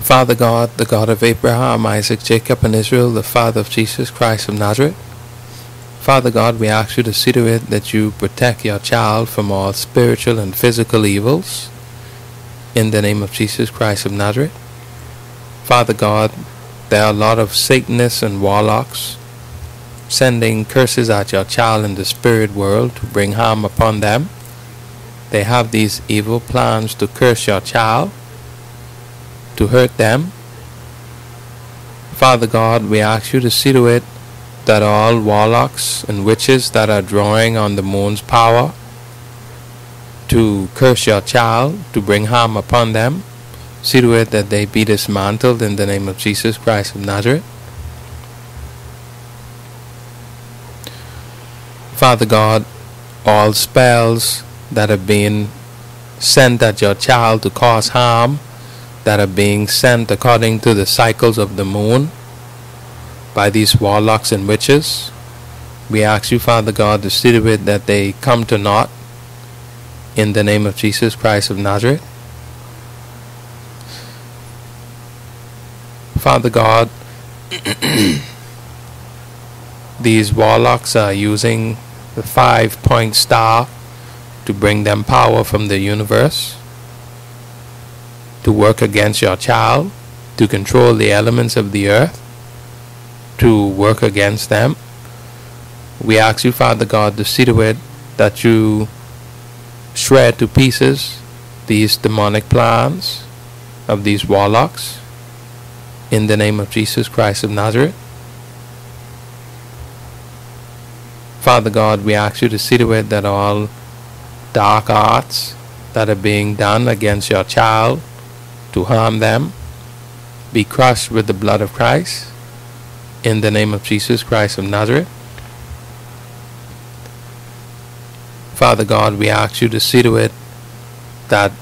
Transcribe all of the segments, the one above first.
Father God, the God of Abraham, Isaac, Jacob, and Israel, the Father of Jesus Christ of Nazareth. Father God, we ask you to see to it that you protect your child from all spiritual and physical evils. In the name of Jesus Christ of Nazareth. Father God, there are a lot of Satanists and warlocks sending curses at your child in the spirit world to bring harm upon them. They have these evil plans to curse your child, to hurt them. Father God, we ask you to see to it that all warlocks and witches that are drawing on the moon's power to curse your child, to bring harm upon them, see to it that they be dismantled in the name of Jesus Christ of Nazareth. Father God, all spells that have been sent at your child to cause harm, that are being sent according to the cycles of the moon by these warlocks and witches, we ask you, Father God, to see to it that they come to naught in the name of Jesus Christ of Nazareth. Father God, these warlocks are using the five point star to bring them power from the universe, to work against your child, to control the elements of the earth, to work against them. We ask you, Father God, to see to it that you shred to pieces these demonic plans of these warlocks in the name of Jesus Christ of Nazareth. Father God, we ask you to see to it that all dark arts that are being done against your child to harm them be crushed with the blood of Christ in the name of Jesus Christ of Nazareth. Father God, we ask you to see to it that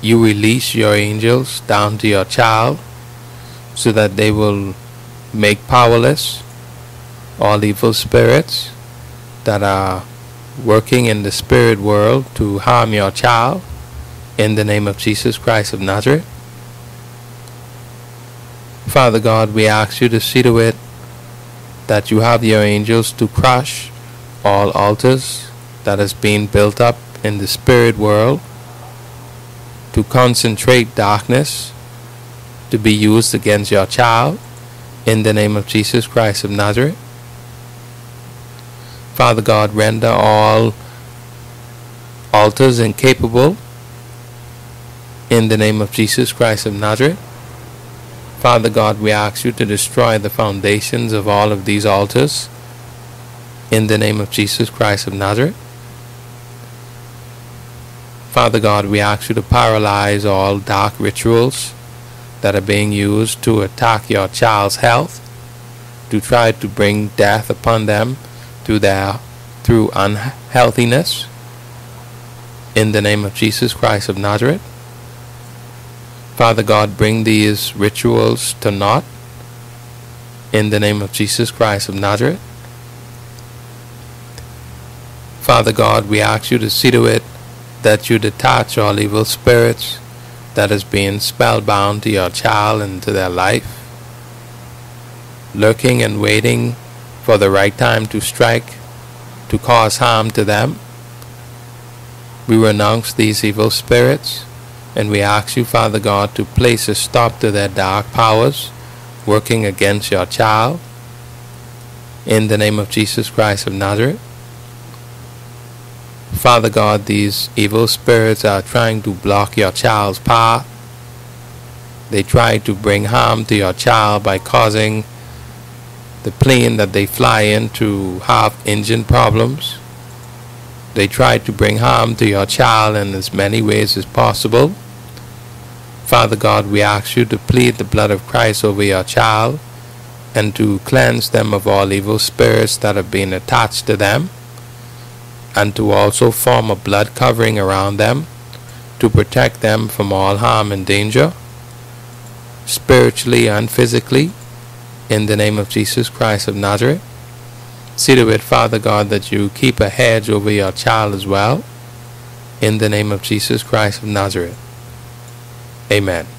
you release your angels down to your child so that they will make powerless all evil spirits that are working in the spirit world to harm your child in the name of Jesus Christ of Nazareth. Father God, we ask you to see to it that you have your angels to crush all altars that has been built up in the spirit world to concentrate darkness to be used against your child in the name of Jesus Christ of Nazareth. Father God, render all altars incapable in the name of Jesus Christ of Nazareth. Father God, we ask you to destroy the foundations of all of these altars in the name of Jesus Christ of Nazareth. Father God, we ask you to paralyze all dark rituals that are being used to attack your child's health, to try to bring death upon them through their through unhealthiness in the name of Jesus Christ of Nazareth. Father God, bring these rituals to naught in the name of Jesus Christ of Nazareth. Father God, we ask you to see to it that you detach all evil spirits that is being spellbound to your child and to their life, lurking and waiting for the right time to strike, to cause harm to them. We renounce these evil spirits, and we ask you, Father God, to place a stop to their dark powers working against your child. In the name of Jesus Christ of Nazareth. Father God, these evil spirits are trying to block your child's path. They try to bring harm to your child by causing the plane that they fly in to have engine problems. They try to bring harm to your child in as many ways as possible. Father God, we ask you to plead the blood of Christ over your child and to cleanse them of all evil spirits that have been attached to them, and to also form a blood covering around them to protect them from all harm and danger, spiritually and physically in the name of Jesus Christ of Nazareth. See to it, Father God, that you keep a hedge over your child as well, in the name of Jesus Christ of Nazareth. Amen.